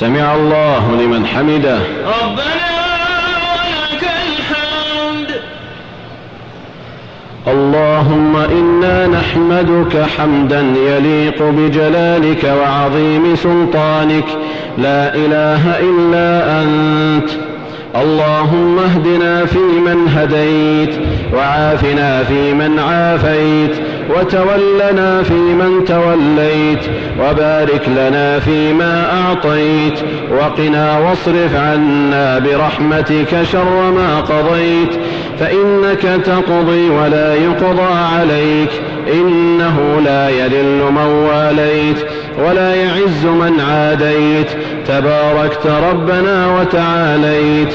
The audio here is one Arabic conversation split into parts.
سمع الله لمن حمده. ربنا ولك الحمد. اللهم إنا نحمدك حمدا يليق بجلالك وعظيم سلطانك. لا إله إلا أنت. اللهم اهدنا فيمن هديت وعافنا فيمن عافيت. وتولنا فيمن توليت وبارك لنا فيما أعطيت وقنا واصرف عنا برحمتك شر ما قضيت فإنك تقضي ولا يقضى عليك إنه لا يذل من واليت ولا يعز من عاديت تباركت ربنا وتعاليت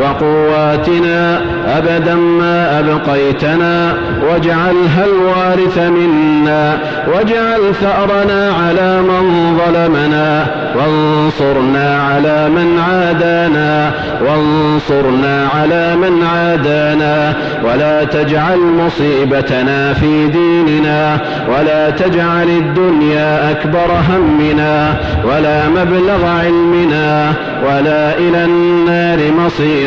وقواتنا أبدا ما أبقيتنا واجعلها الوارث منا واجعل ثأرنا على من ظلمنا وانصرنا على من عادانا وانصرنا على من عادانا ولا تجعل مصيبتنا في ديننا ولا تجعل الدنيا أكبر همنا ولا مبلغ علمنا ولا إلى النار مصيرنا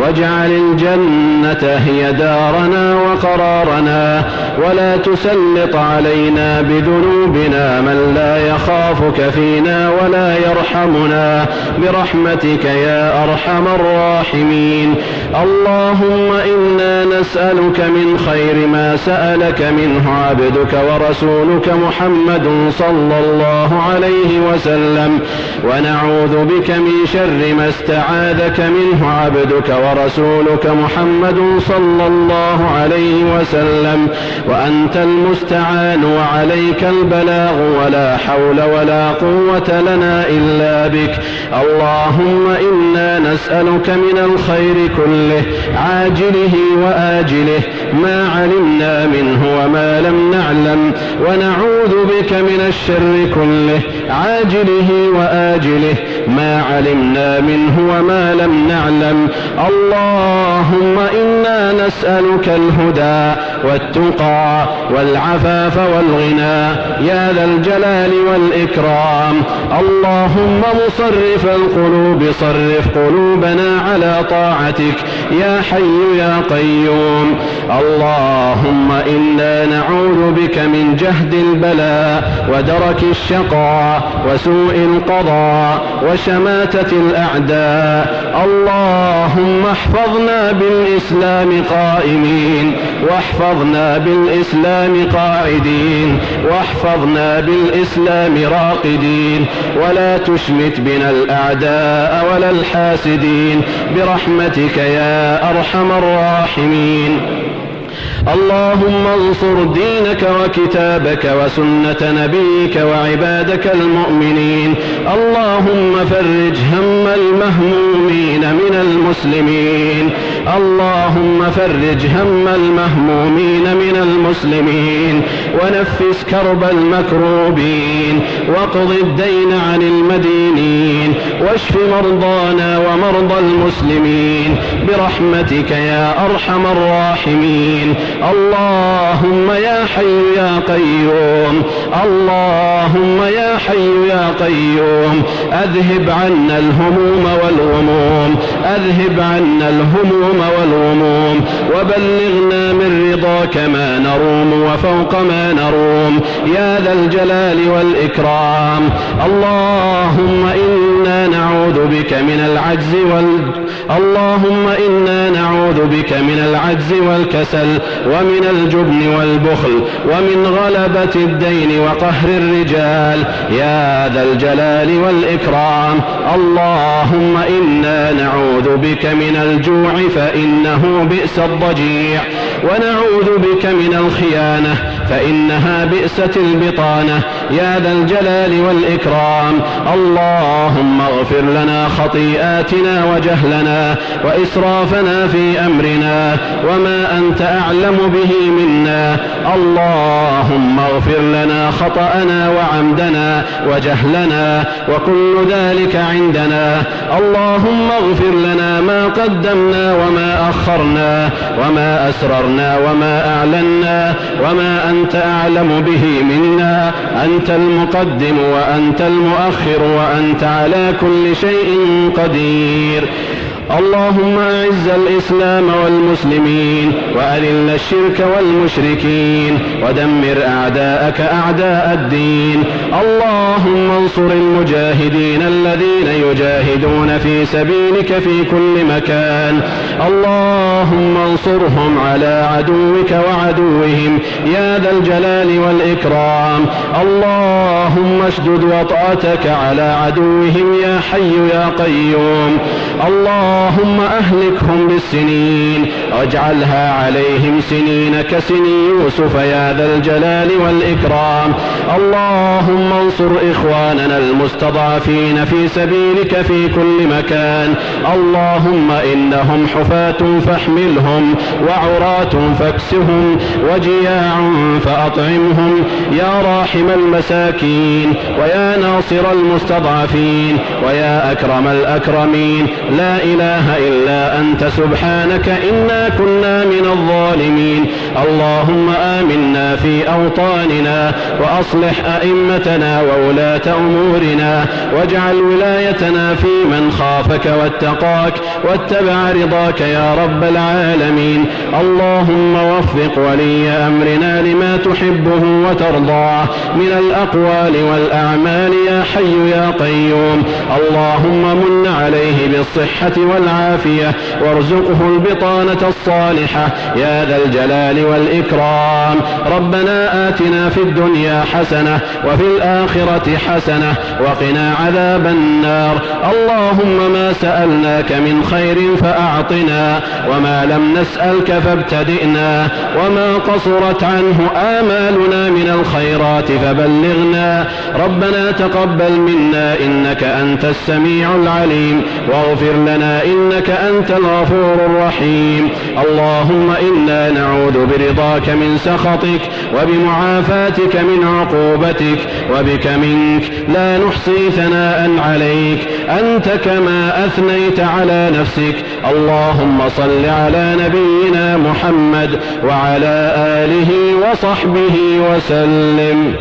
واجعل الجنة هي دارنا وقرارنا ولا تسلط علينا بذنوبنا من لا يخافك فينا ولا يرحمنا. برحمتك يا أرحم الراحمين. اللهم إنا نسألك من خير ما سألك منه عبدك ورسولك محمد صلى الله عليه وسلم. ونعوذ بك من شر ما استعاذك منه عبدك ورسولك محمد صلى الله عليه وسلم وأنت المستعان وعليك البلاغ ولا حول ولا قوة لنا إلا بك. اللهم إنا نسألك من الخير كله عاجله وآجله. ما علمنا منه وما لم نعلم ونعوذ بك من الشر كله عاجله وآجله ما علمنا منه وما لم نعلم. اللهم إنا نسألك الهدى والتقى والعفاف والغنى يا ذا الجلال والإكرام. اللهم مصرف القلوب صرف قلوبنا على طاعتك يا حي يا قيوم. اللهم إنا نعوذ بك من جهد البلاء ودرك الشقاء وسوء القضاء وشماتة الأعداء. اللهم احفظنا بالإسلام قائمين واحفظنا بالإسلام قاعدين واحفظنا بالإسلام راقدين ولا تشمت بنا الأعداء ولا الحاسدين برحمتك يا أرحم الراحمين. اللهم انصر دينك وكتابك وسنة نبيك وعبادك المؤمنين. اللهم فرج هم المهمومين من المسلمين. اللهم فرج هم المهمومين من المسلمين ونفس كرب المكروبين واقض الدين عن المدينين واشف مرضانا ومرضى المسلمين برحمتك يا أرحم الراحمين. اللهم يا حي يا قيوم اللهم يا حي يا قيوم أذهب عنا الهموم والغموم أذهب عنا الهموم والغموم وبلغنا من رضاك ما نروم وفوق ما نروم. يا ذا الجلال والإكرام اللهم إنا نعوذ بك من العجز وال اللهم إنا نعوذ بك من العجز والكسل ومن الجبن والبخل ومن غلبة الدين وقهر الرجال يا ذا الجلال والإكرام اللهم إنا نعوذ بك من الجوع فإنه بئس الضجيع ونعوذ بك من الخيانة فإنها بئست البطانة. يا ذا الجلال والإكرام اللهم اغفر لنا خطيئاتنا وجهلنا وإسرافنا في أمرنا وما أنت أعلم به منا. اللهم اغفر لنا خطأنا وعمدنا وجهلنا وكل ذلك عندنا. اللهم اغفر لنا ما قدمنا وما أخرنا وما أسررنا وما أعلنا وما أنت أعلم به منا أنت المقدم وأنت المؤخر وأنت على كل شيء قدير. اللهم أعز الإسلام والمسلمين وأذل الشرك والمشركين ودمر أعداءك أعداء الدين. اللهم انصر المجاهدين الذين يجاهدون في سبيلك في كل مكان. اللهم انصرهم على عدوك وعدوهم. يا ذا الجلال والإكرام. اللهم اشدد وطأتك على عدوهم يا حي يا قيوم. اللهم أهلكهم بالسنين واجعلها عليهم سنين كسني يوسف يا ذا الجلال والإكرام. اللهم انصر إخواننا المستضعفين في سبيلك في كل مكان. اللهم إنهم حفاة فاحملهم وعراة فاكسهم وجياع فأطعمهم. يا راحم المساكين ويا ناصر المستضعفين ويا أكرم الأكرمين. لا إله إلا أنت سبحانك إنا كنا من الظالمين. اللهم آمنا في أوطاننا وأصلح أئمتنا وولاة أمورنا واجعل ولايتنا في من خافك واتقاك واتبع رضاك يا رب العالمين. اللهم وفق ولي أمرنا لما تحبه وترضاه. من الأقوال والأعمال يا حي يا قيوم. اللهم من عليه بالصحة والعافية وارزقه البطانة الصالحة. يا ذا الجلال والإكرام. ربنا آتنا في الدنيا حسنة وفي الآخرة حسنة وقنا عذاب النار. اللهم ما سألناك من خير فأعطنا وما لم نسألك فابتدئنا وما قصرت عنه آمالنا من الخيرات فبلغنا. ربنا تقبل منا إنك أنت السميع العليم. واغفر لنا إنك أنت الغفور الرحيم. اللهم إنا نعوذ برضاك من سخطك وبمعافاتك من عقوبتك وبك منك. لا نحصي ثناء عليك. أنت كما أثنيت على نفسك. اللهم صل على نبينا محمد وعلى آله وصحبه وسلم.